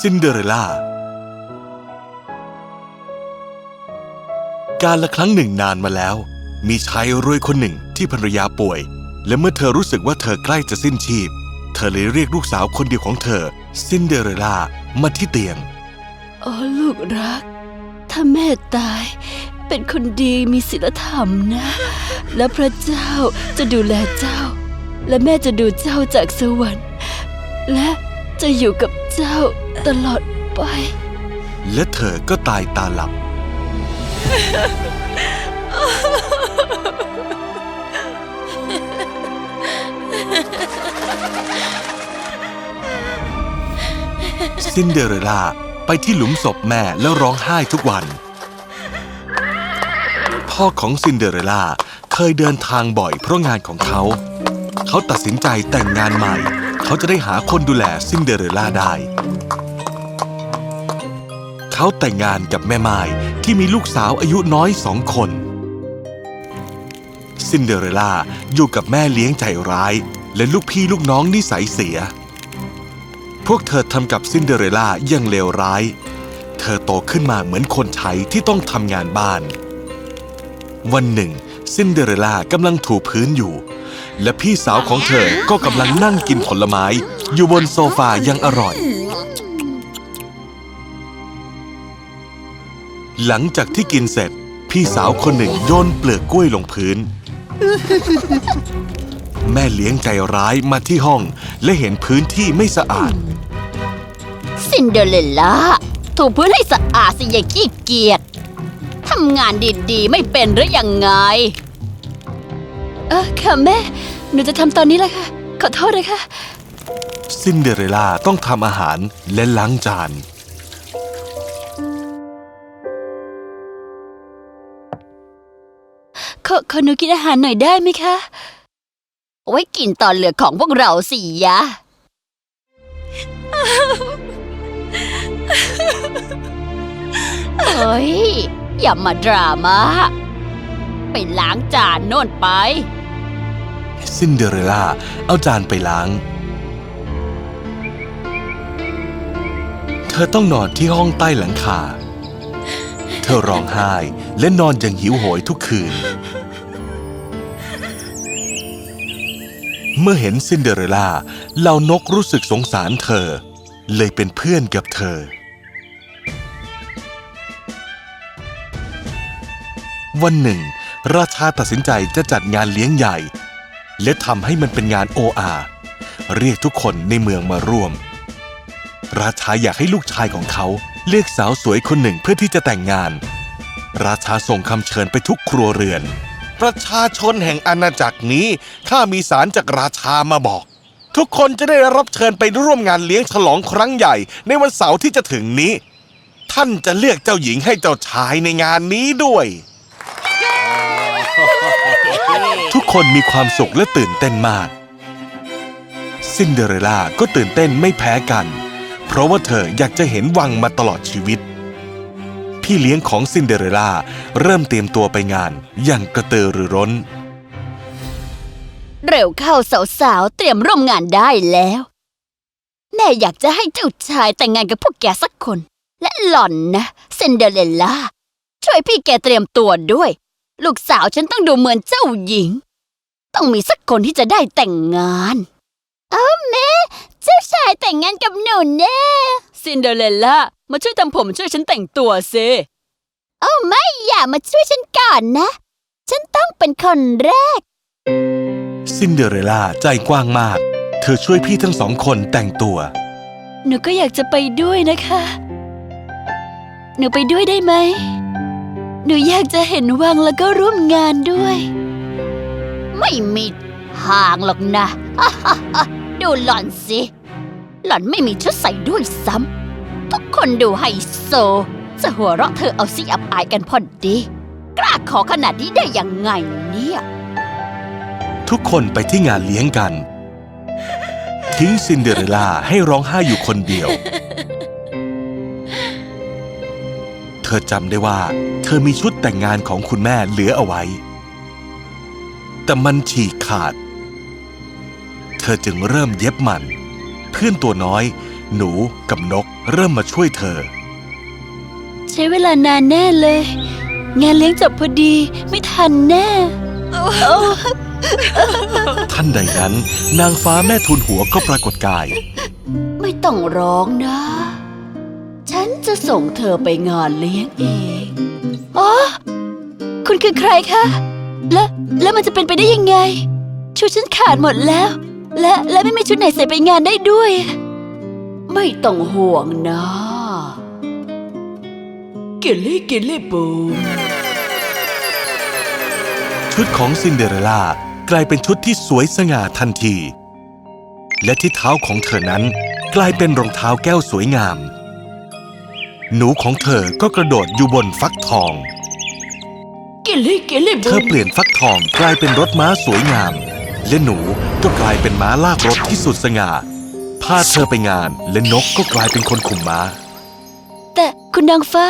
ซินเดอเรลล่า การละครั้งหนึ่งนานมาแล้ว มีชายรวยคนหนึ่งที่ภรรยาป่วย และเมื่อเธอรู้สึกว่าเธอใกล้จะสิ้นชีพ เธอเลยเรียกลูกสาวคนเดียวของเธอ ซินเดอเรลล่ามาที่เตียงโอ้ลูกรัก ถ้าแม่ตาย เป็นคนดีมีศีลธรรมนะ และพระเจ้าจะดูแลเจ้า และแม่จะดูเจ้าจากสวรรค์และจะอยู่กับเจ้า ตลอดไป และเธอก็ตายตาหลับ ซินเดอเรลล่าไปที่หลุมศพแม่แล้วร้องไห้ทุกวัน พ่อของซินเดอเรลล่าเคยเดินทางบ่อยเพราะงานของเขา เขาตัดสินใจแต่งงานใหม่ เขาจะได้หาคนดูแลซินเดอเรลล่าได้ เขาแต่งงานกับแม่ม่ายที่มีลูกสาวอายุน้อยสองคน ซินเดอเรลล่าอยู่กับแม่เลี้ยงใจร้าย และลูกพี่ลูกน้องนิสัยเสีย พวกเธอทำกับซินเดอเรลล่าอย่างเลวร้าย เธอโตขึ้นมาเหมือนคนใช้ที่ต้องทำงานบ้าน วันหนึ่ง ซินเดอเรลล่ากำลังถูพื้นอยู่ และพี่สาวของเธอก็กำลังนั่งกินผลไม้ อยู่บนโซฟาอย่างอร่อย หลังจากที่กินเสร็จ พี่สาวคนหนึ่งโยนเปลือกกล้วยลงพื้น แม่เลี้ยงใจร้ายมาที่ห้องและเห็นพื้นที่ไม่สะอาด ซินเดอเรลล่า ถูพื้นให้สะอาดสิอย่าขี้เกียจทำงานดีๆ ไม่เป็นหรือยังไง เออค่ะแม่ หนูจะทำตอนนี้แหละค่ะ ขอโทษเลยค่ะ ซินเดอเรลล่าต้องทำอาหารและล้างจาน ขอขอหนูกินอาหารหน่อยได้ไหมคะ ไว้กินตอนเหลือของพวกเราสิยะ เฮ้ย อย่ามาดราม่าไปล้างจานโน่นไป ซินเดอเรลล่าเอาจานไปล้าง เธอต้องนอนที่ห้องใต้หลังคา เธอร้องไห้และนอนอย่างหิวโหยทุกคืน เมื่อเห็นซินเดอเรลล่าเหล่านกรู้สึกสงสารเธอ เลยเป็นเพื่อนกับเธอ วันหนึ่ง ราชาตัดสินใจจะจัดงานเลี้ยงใหญ่ และทำให้มันเป็นงานโออาเรียกทุกคนในเมืองมาร่วม ราชาอยากให้ลูกชายของเขาเลือกสาวสวยคนหนึ่งเพื่อที่จะแต่งงาน ราชาส่งคำเชิญไปทุกครัวเรือน ประชาชนแห่งอาณาจักรนี้ข้ามีสารจากราชามาบอก ทุกคนจะได้รับเชิญไปร่วมงานเลี้ยงฉลองครั้งใหญ่ ในวันเสาร์ที่จะถึงนี้ ท่านจะเลือกเจ้าหญิงให้เจ้าชายในงานนี้ด้วย ทุกคนมีความสุขและตื่นเต้นมาก ซินเดอเรลล่าก็ตื่นเต้นไม่แพ้กัน เพราะว่าเธออยากจะเห็นวังมาตลอดชีวิต พี่เลี้ยงของซินเดอเรลล่า เริ่มเตรียมตัวไปงานอย่างกระตือรือร้น เร็วเข้าสาวๆ เตรียมร่วมงานได้แล้ว แม่อยากจะให้เจ้าชายแต่งงานกับพวกแกสักคน และหล่อนนะเซนเดอเรลล่า ช่วยพี่แกเตรียมตัวด้วย ลูกสาวฉันต้องดูเหมือนเจ้าหญิง ต้องมีสักคนที่จะได้แต่งงานเอ้าแม่เจ้าชายแต่งงานกับหนูแน่ซินเดอเรลล่า มาช่วยทำผมช่วยฉันแต่งตัวซิเอ้าไม่อย่ามาช่วยฉันก่อนนะ ฉันต้องเป็นคนแรก ซินเดอเรลล่าใจกว้างมาก เธอช่วยพี่ทั้งสองคนแต่งตัว หนูก็อยากจะไปด้วยนะคะ หนูไปด้วยได้ไหม หนูอยากจะเห็นวังแล้วก็ร่วมงานด้วย ไม่มีทางหรอกนะ ดูหล่อนสิ หล่อนไม่มีชุดใส่ด้วยซ้ำ ทุกคนดูไฮโซ จะหัวเราะเธอเอาสิอับอายกันพอดี กล้าขอขนาดนี้ได้ยังไงเนี่ย ทุกคนไปที่งานเลี้ยงกัน ทิ้งซินเดอเรลล่าให้ร้องไห้อยู่คนเดียว เธอจำได้ว่า เธอมีชุดแต่งงานของคุณแม่เหลือเอาไว้ แต่มันฉีกขาด เธอจึงเริ่มเย็บมัน เพื่อนตัวน้อย หนูกับนกเริ่มมาช่วยเธอ ใช้เวลานานแน่เลย งานเลี้ยงจบพอดีไม่ทันแน่ ท่านใดนั้น นางฟ้าแม่ทุนหัวก็ปรากฏกาย ไม่ต้องร้องนะ ฉันจะส่งเธอไปงานเลี้ยงเอง อ๋อ คุณคือใครคะ และแล้วมันจะเป็นไปได้ยังไง ชุดฉันขาดหมดแล้ว และและไม่มีชุดไหนใส่ไปงานได้ด้วย ไม่ต้องห่วงนะกิลลี่กิลลี่บูมชุดของซินเดอเรลล่ากลายเป็นชุดที่สวยสง่าทันที และที่เท้าของเธอนั้นกลายเป็นรองเท้าแก้วสวยงาม หนูของเธอก็กระโดดอยู่บนฟักทอง กิลลี่กิลลี่เธบูอมเปลี่ยนฟักทองกลายเป็นรถม้าสวยงาม และหนูก็กลายเป็นม้าลากรถที่สุดสง่า พาเธอไปงาน และนกก็กลายเป็นคนขุมม้า แต่คุณนางฟ้า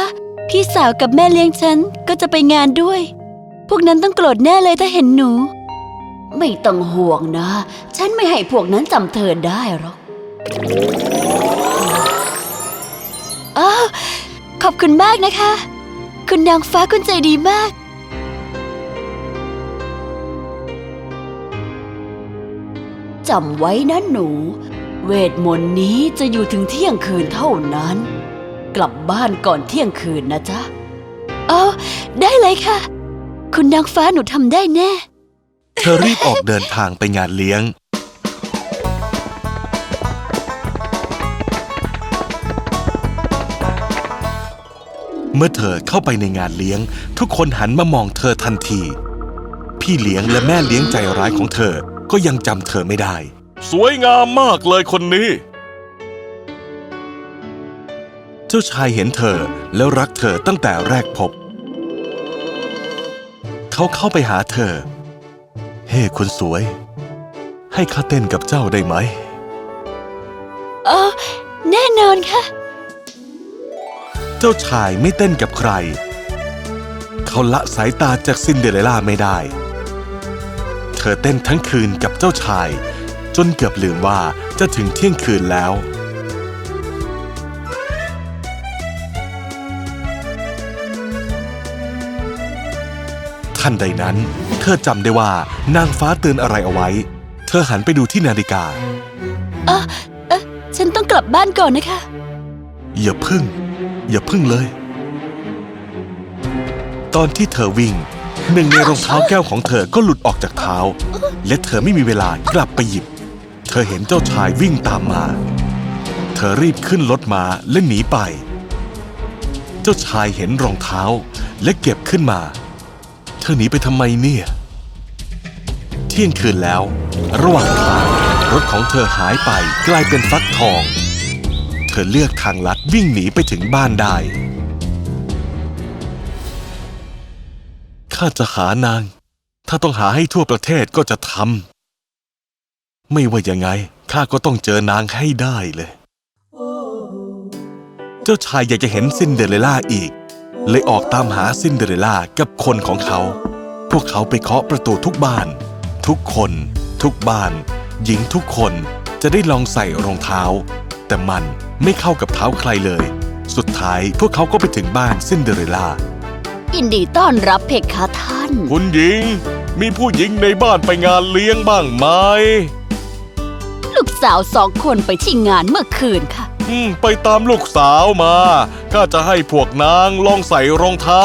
พี่สาวกับแม่เลี้ยงฉันก็จะไปงานด้วย พวกนั้นต้องโกรธแน่เลยถ้าเห็นหนู ไม่ต้องห่วงนะ ฉันไม่ให้พวกนั้นจำเธอได้หรอกอ้าวขอบคุณมากนะคะ คุณนางฟ้าคุณใจดีมาก จำไว้นะหนู เวทมนต์นี้จะอยู่ถึงเที่ยงคืนเท่านั้น กลับบ้านก่อนเที่ยงคืนนะจ๊ะเอาได้เลยค่ะ คุณนางฟ้าหนูทำได้แน่ เธอรีบออกเดินทางไปงานเลี้ยง เมื่อเธอเข้าไปในงานเลี้ยง ทุกคนหันมามองเธอทันที พี่เลี้ยงและแม่เลี้ยงใจร้ายของเธอก็ยังจำเธอไม่ได้ สวยงามมากเลยคนนี้ เจ้าชายเห็นเธอแล้วรักเธอตั้งแต่แรกพบ เขาเข้าไปหาเธอ เฮ้คุณสวย ให้ข้าเต้นกับเจ้าได้ไหมเออแน่นอนค่ะ เจ้าชายไม่เต้นกับใคร เขาละสายตาจากซินเดอเรลล่าไม่ได้ เธอเต้นทั้งคืนกับเจ้าชาย จนเกือบลืมว่าจะถึงเที่ยงคืนแล้ว ทันใดนั้น เธอจำได้ว่านางฟ้าเตือนอะไรเอาไว้ เธอหันไปดูที่นาฬิกาเออเออฉันต้องกลับบ้านก่อนนะคะ อย่าพึ่ง อย่าพึ่งเลย ตอนที่เธอวิ่ง หนึ่งในรองเท้าแก้วของเธอก็หลุดออกจากเท้า และเธอไม่มีเวลากลับไปหยิบ เธอเห็นเจ้าชายวิ่งตามมา เธอรีบขึ้นรถมาและหนีไป เจ้าชายเห็นรองเท้าและเก็บขึ้นมา เธอหนีไปทำไมเนี่ย เที่ยงคืนแล้ว ระหว่างทางรถของเธอหายไปกลายเป็นฟักทอง เธอเลือกทางลัดวิ่งหนีไปถึงบ้านได้ข้าจะหานาง ถ้าต้องหาให้ทั่วประเทศก็จะทำ ไม่ว่ายังไงข้าก็ต้องเจอนางให้ได้เลย เจ้าชายอยากจะเห็นซินเดอเรลล่าอีก เลยออกตามหาซินเดอเรลล่ากับคนของเขา พวกเขาไปเคาะประตูทุกบ้าน ทุกคน ทุกบ้าน หญิงทุกคนจะได้ลองใส่รองเท้า แต่มันไม่เข้ากับเท้าใครเลย สุดท้ายพวกเขาก็ไปถึงบ้านซินเดอเรลล่ายินดีต้อนรับเพคะท่าน คุณหญิง มีผู้หญิงในบ้านไปงานเลี้ยงบ้างไหมลูก สาวสองคนไปที่งานเมื่อคืนค่ะ อืมไปตามลูกสาวมาข้าจะให้พวกนางลองใส่รองเท้า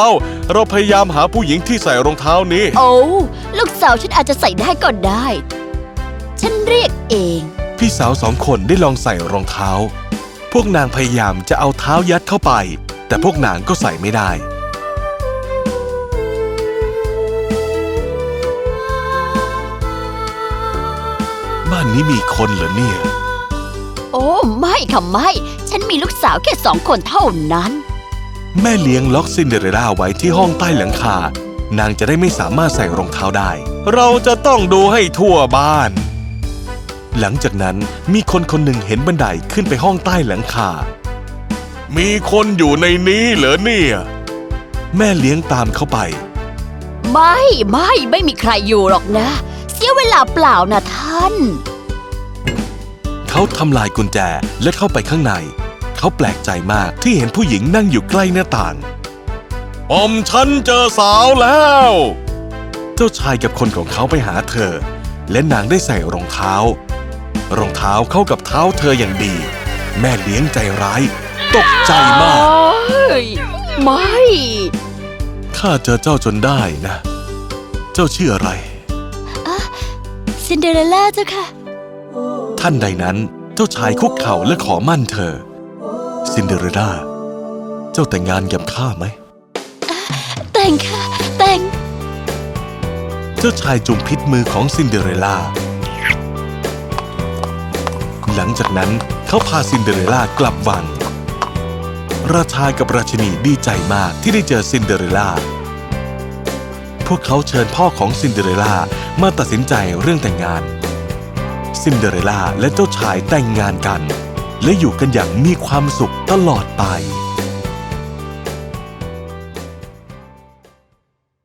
เราพยายามหาผู้หญิงที่ใส่รองเท้านี้ โอ้ลูกสาวฉันอาจจะใส่ได้ก็ได้ ฉันเรียกเอง พี่สาวสองคนได้ลองใส่รองเท้า พวกนางพยายามจะเอาเท้ายัดเข้าไป แต่พวกนางก็ใส่ไม่ได้านนี้มีคนเหรอเนี่ย โอ้ไม่ค่ะไม่ ฉันมีลูกสาวแค่สองคนเท่านั้น แม่เลี้ยงล็อกซินเดอเรลล่าไว้ที่ห้องใต้หลังคา นางจะได้ไม่สามารถใส่รองเท้าได้ เราจะต้องดูให้ทั่วบ้าน หลังจากนั้นมีคนคนหนึ่งเห็นบันไดขึ้นไปห้องใต้หลังคา มีคนอยู่ในนี้เหรอเนี่ย แม่เลี้ยงตามเข้าไป ไม่ไม่ไม่มีใครอยู่หรอกนะ เสียเวลาเปล่านะท่านท เขาทำลายกุญแจและเข้าไปข้างใน เขาแปลกใจมากที่เห็นผู้หญิงนั่งอยู่ใกล้หน้าต่างอมฉันเจอสาวแล้ว เจ้าชายกับคนของเขาไปหาเธอ และนางได้ใส่รองเท้า รองเท้าเข้ากับเท้าเธออย่างดี แม่เลี้ยงใจร้าย ตกใจมากโอ้ยไม่ ข้าเจอเจ้าจนได้นะ เจ้าชื่ออะไรซินเดอเรลล่าเจ้าค่ะ ทันใดนั้น เจ้าชายคุกเข่าและขอหมั้นเธอ ซินเดอเรลล่า เจ้าแต่งงานกับข้าไหม แต่งค่ะ แต่ง เจ้าชายจุมพิตมือของซินเดอเรลล่า หลังจากนั้นเขาพาซินเดอเรลล่ากลับวัง ราชากับราชินีดีใจมากที่ได้เจอซินเดอเรลล่า พวกเขาเชิญพ่อของซินเดอเรลล่ามาตัดสินใจเรื่องแต่งงาน ซินเดอเรลล่าและเจ้าชายแต่งงานกัน และอยู่กันอย่างมีความสุขตลอดไป